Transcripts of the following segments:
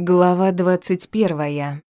Глава двадцать первая.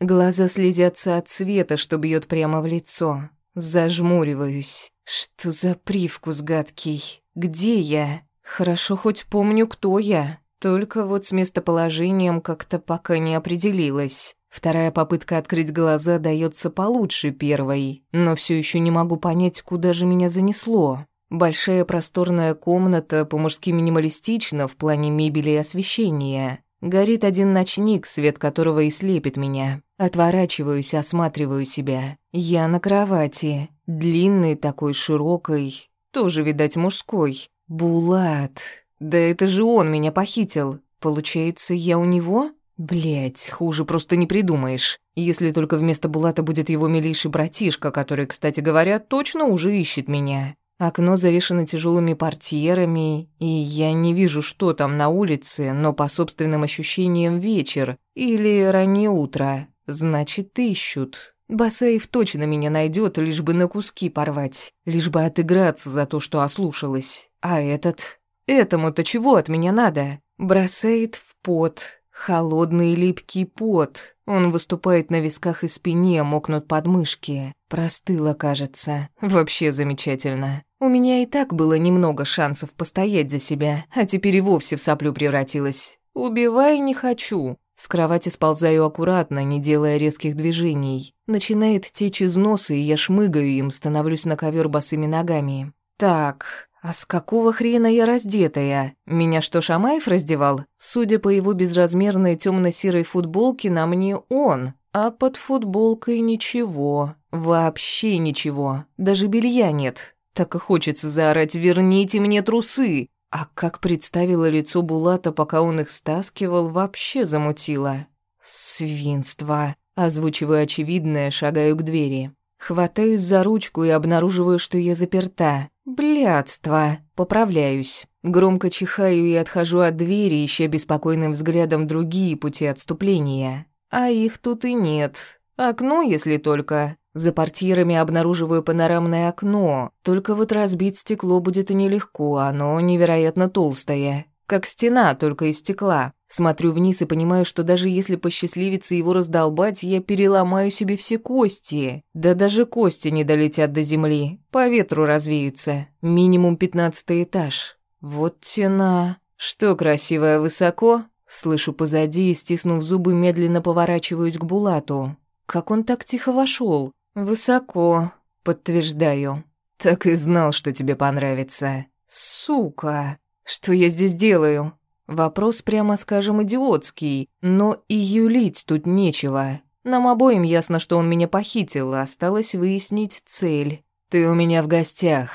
Глаза слезятся от света, что бьет прямо в лицо. Зажмуриваюсь. Что за привкус гадкий? Где я? Хорошо хоть помню, кто я. Только вот с местоположением как-то пока не определилась. Вторая попытка открыть глаза дается получше первой, но все еще не могу понять, куда же меня занесло. Большая просторная комната по-мужски минималистична в плане мебели и освещения. Горит один ночник, свет которого и слепит меня. Отворачиваюсь, осматриваю себя. Я на кровати. Длинный такой, широкой. Тоже, видать, мужской. Булат. Да это же он меня похитил. Получается, я у него? Блять, хуже просто не придумаешь. Если только вместо Булата будет его милейший братишка, который, кстати говоря, точно уже ищет меня. Окно завешено тяжелыми портьерами, и я не вижу, что там на улице, но по собственным ощущениям вечер или раннее утро. Значит, ищут. Басаев точно меня найдет, лишь бы на куски порвать, лишь бы отыграться за то, что ослушалась. А этот... Этому-то чего от меня надо? Бросает в пот, Холодный липкий пот. Он выступает на висках и спине, мокнут подмышки. Простыла, кажется. Вообще замечательно. У меня и так было немного шансов постоять за себя, а теперь и вовсе в соплю превратилась. Убивай не хочу. С кровати сползаю аккуратно, не делая резких движений. Начинает течь из носа, и я шмыгаю им, становлюсь на ковер босыми ногами. Так, «А с какого хрена я раздетая? Меня что, Шамаев раздевал? Судя по его безразмерной темно-серой футболке, на мне он, а под футболкой ничего. Вообще ничего. Даже белья нет. Так и хочется заорать «Верните мне трусы!» А как представила лицо Булата, пока он их стаскивал, вообще замутило. «Свинство!» Озвучиваю очевидное, шагаю к двери. Хватаюсь за ручку и обнаруживаю, что я заперта. Блядство. Поправляюсь. Громко чихаю и отхожу от двери, ища беспокойным взглядом другие пути отступления. А их тут и нет. Окно, если только. За портьерами обнаруживаю панорамное окно. Только вот разбить стекло будет и нелегко, оно невероятно толстое. Как стена, только из стекла. Смотрю вниз и понимаю, что даже если посчастливится его раздолбать, я переломаю себе все кости. Да даже кости не долетят до земли. По ветру развеются. Минимум пятнадцатый этаж. Вот тена. Что красивая высоко? Слышу позади и, стиснув зубы, медленно поворачиваюсь к Булату. Как он так тихо вошел? Высоко, подтверждаю. Так и знал, что тебе понравится. Сука, что я здесь делаю? Вопрос, прямо скажем, идиотский, но и юлить тут нечего. Нам обоим ясно, что он меня похитил, осталось выяснить цель. Ты у меня в гостях.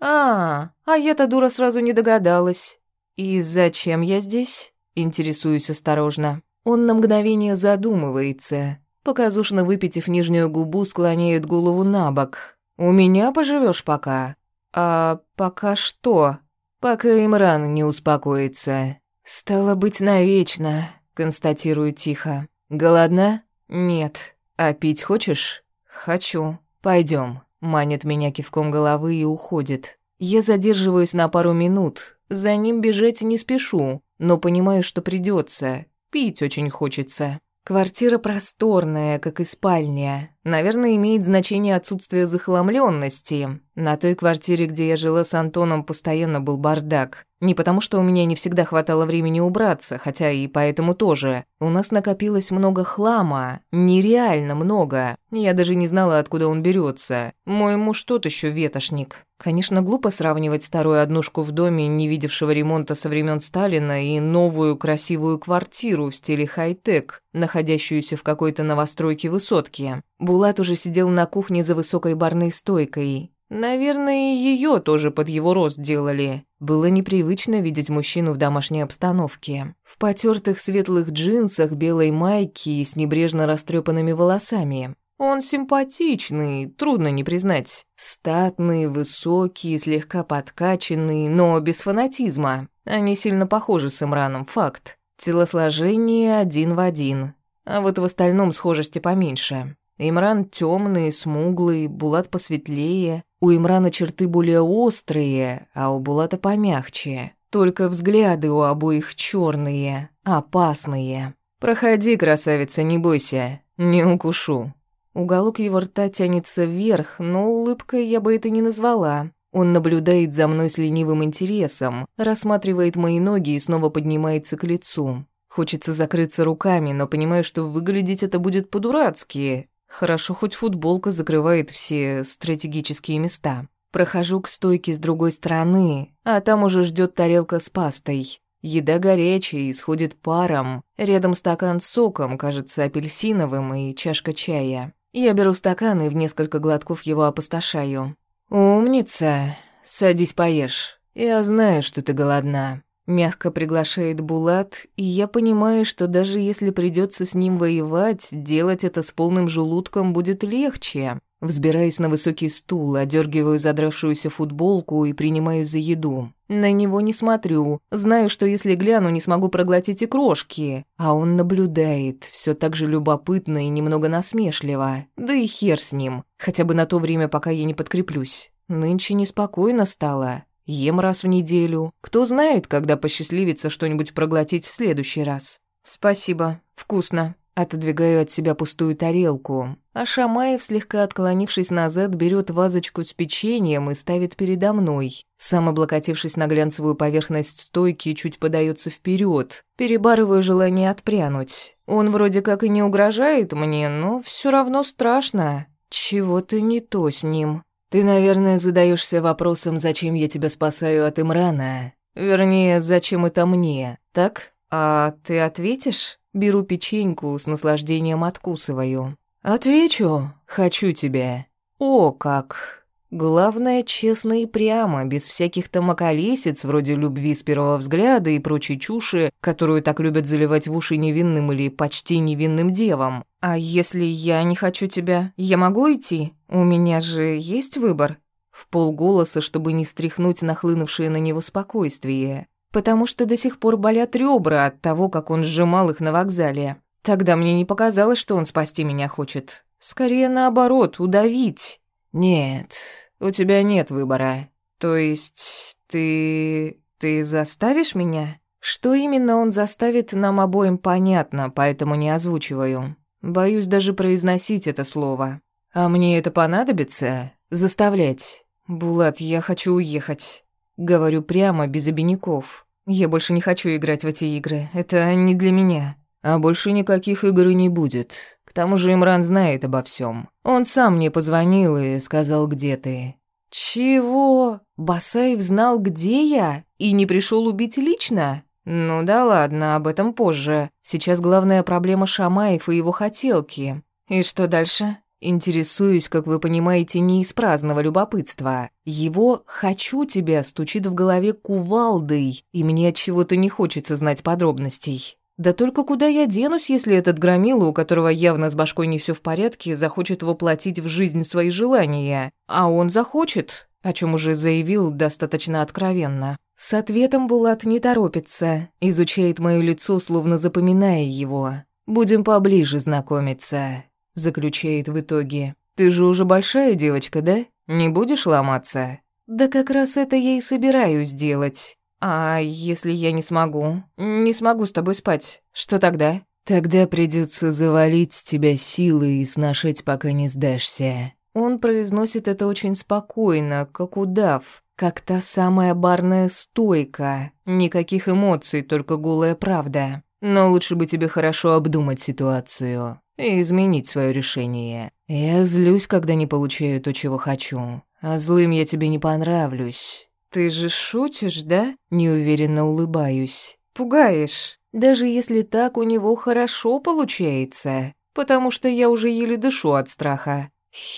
А, а я-то дура сразу не догадалась. И зачем я здесь? Интересуюсь осторожно. Он на мгновение задумывается. Показушно выпитив нижнюю губу, склоняет голову на бок. «У меня поживешь пока?» «А пока что?» «Пока Имран не успокоится». «Стало быть, навечно», — констатирую тихо. «Голодна?» «Нет». «А пить хочешь?» «Хочу». Пойдем. манит меня кивком головы и уходит. Я задерживаюсь на пару минут. За ним бежать не спешу, но понимаю, что придется. Пить очень хочется. Квартира просторная, как и спальня. Наверное, имеет значение отсутствие захламленности. На той квартире, где я жила с Антоном, постоянно был бардак. Не потому, что у меня не всегда хватало времени убраться, хотя и поэтому тоже. У нас накопилось много хлама, нереально много. Я даже не знала, откуда он берется. Мой муж тот еще ветошник. Конечно, глупо сравнивать старую однушку в доме, не видевшего ремонта со времен Сталина, и новую красивую квартиру в стиле хай-тек, находящуюся в какой-то новостройке высотки. Булат уже сидел на кухне за высокой барной стойкой. Наверное, ее тоже под его рост делали. Было непривычно видеть мужчину в домашней обстановке. В потертых светлых джинсах, белой майке и с небрежно растрепанными волосами. Он симпатичный, трудно не признать. Статный, высокий, слегка подкачанный, но без фанатизма. Они сильно похожи с Имраном, факт. Телосложение один в один. А вот в остальном схожести поменьше. Имран темный, смуглый, Булат посветлее. У Имрана черты более острые, а у Булата помягче. Только взгляды у обоих черные, опасные. «Проходи, красавица, не бойся, не укушу». Уголок его рта тянется вверх, но улыбкой я бы это не назвала. Он наблюдает за мной с ленивым интересом, рассматривает мои ноги и снова поднимается к лицу. Хочется закрыться руками, но понимаю, что выглядеть это будет по-дурацки. Хорошо, хоть футболка закрывает все стратегические места. Прохожу к стойке с другой стороны, а там уже ждет тарелка с пастой. Еда горячая, исходит паром. Рядом стакан с соком, кажется, апельсиновым, и чашка чая. Я беру стакан и в несколько глотков его опустошаю. «Умница. Садись поешь. Я знаю, что ты голодна». Мягко приглашает Булат, и я понимаю, что даже если придется с ним воевать, делать это с полным желудком будет легче. Взбираюсь на высокий стул, одергиваю задравшуюся футболку и принимаю за еду. На него не смотрю. Знаю, что если гляну, не смогу проглотить и крошки. А он наблюдает, все так же любопытно и немного насмешливо. Да и хер с ним. Хотя бы на то время, пока я не подкреплюсь. Нынче неспокойно стало. Ем раз в неделю. Кто знает, когда посчастливится что-нибудь проглотить в следующий раз. Спасибо. Вкусно. Отодвигаю от себя пустую тарелку, а Шамаев, слегка отклонившись назад, берет вазочку с печеньем и ставит передо мной. Сам, облокотившись на глянцевую поверхность стойки, чуть подается вперед, перебарываю желание отпрянуть. Он вроде как и не угрожает мне, но все равно страшно. Чего-то не то с ним. Ты, наверное, задаешься вопросом, зачем я тебя спасаю от Имрана. Вернее, зачем это мне, так? А ты ответишь? Беру печеньку, с наслаждением откусываю. «Отвечу. Хочу тебя». «О, как!» Главное, честно и прямо, без всяких там околесиц, вроде любви с первого взгляда и прочей чуши, которую так любят заливать в уши невинным или почти невинным девам. «А если я не хочу тебя, я могу идти? У меня же есть выбор?» В полголоса, чтобы не стряхнуть нахлынувшее на него спокойствие потому что до сих пор болят ребра от того, как он сжимал их на вокзале. Тогда мне не показалось, что он спасти меня хочет. Скорее наоборот, удавить. Нет, у тебя нет выбора. То есть ты... ты заставишь меня? Что именно он заставит, нам обоим понятно, поэтому не озвучиваю. Боюсь даже произносить это слово. А мне это понадобится? Заставлять. Булат, я хочу уехать. Говорю прямо, без обиняков. Я больше не хочу играть в эти игры. Это не для меня. А больше никаких игр не будет. К тому же Имран знает обо всем. Он сам мне позвонил и сказал, где ты. Чего? Басаев знал, где я? И не пришел убить лично? Ну да ладно, об этом позже. Сейчас главная проблема Шамаев и его хотелки. И что дальше? Интересуюсь, как вы понимаете, не из праздного любопытства. Его «хочу тебя» стучит в голове кувалдой, и мне от чего-то не хочется знать подробностей. Да только куда я денусь, если этот громила, у которого явно с башкой не все в порядке, захочет воплотить в жизнь свои желания? А он захочет, о чем уже заявил достаточно откровенно. С ответом Булат не торопится, изучает мое лицо, словно запоминая его. «Будем поближе знакомиться» заключает в итоге. «Ты же уже большая девочка, да? Не будешь ломаться?» «Да как раз это я и собираюсь делать. А если я не смогу? Не смогу с тобой спать. Что тогда?» «Тогда придется завалить тебя силой и сношать, пока не сдашься». Он произносит это очень спокойно, как удав, как та самая барная стойка. Никаких эмоций, только голая правда. Но лучше бы тебе хорошо обдумать ситуацию и изменить свое решение. Я злюсь, когда не получаю то, чего хочу. А злым я тебе не понравлюсь. Ты же шутишь, да? Неуверенно улыбаюсь. Пугаешь. Даже если так у него хорошо получается. Потому что я уже еле дышу от страха.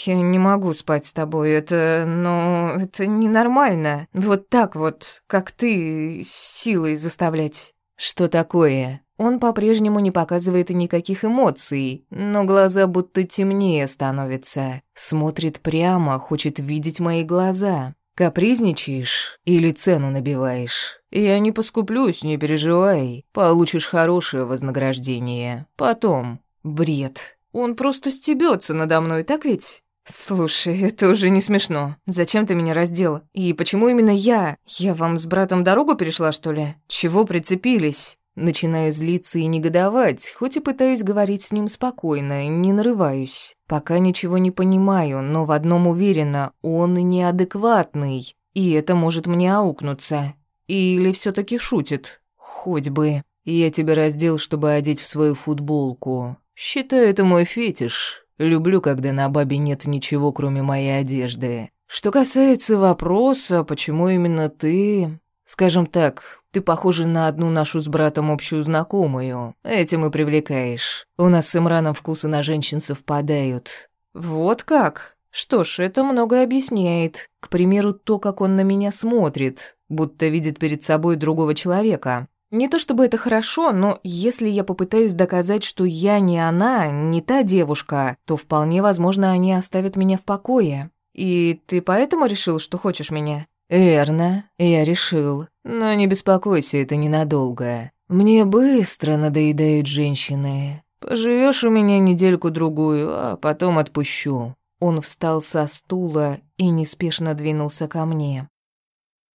Я не могу спать с тобой, это, ну, это ненормально. Вот так вот, как ты, силой заставлять. Что такое? Он по-прежнему не показывает никаких эмоций, но глаза будто темнее становятся. Смотрит прямо, хочет видеть мои глаза. Капризничаешь или цену набиваешь? Я не поскуплюсь, не переживай. Получишь хорошее вознаграждение. Потом. Бред. Он просто стебется надо мной, так ведь? Слушай, это уже не смешно. Зачем ты меня раздел? И почему именно я? Я вам с братом дорогу перешла, что ли? Чего прицепились? Начинаю злиться и негодовать, хоть и пытаюсь говорить с ним спокойно, не нарываюсь. Пока ничего не понимаю, но в одном уверена, он неадекватный, и это может мне аукнуться. Или все таки шутит? Хоть бы. Я тебя раздел, чтобы одеть в свою футболку. Считаю, это мой фетиш. Люблю, когда на бабе нет ничего, кроме моей одежды. Что касается вопроса, почему именно ты... Скажем так, ты похожа на одну нашу с братом общую знакомую. Этим и привлекаешь. У нас с Имраном вкусы на женщин совпадают. Вот как? Что ж, это многое объясняет. К примеру, то, как он на меня смотрит, будто видит перед собой другого человека. Не то чтобы это хорошо, но если я попытаюсь доказать, что я не она, не та девушка, то вполне возможно, они оставят меня в покое. И ты поэтому решил, что хочешь меня? Верно, я решил. Но не беспокойся, это ненадолго. Мне быстро надоедают женщины. Поживешь у меня недельку-другую, а потом отпущу. Он встал со стула и неспешно двинулся ко мне.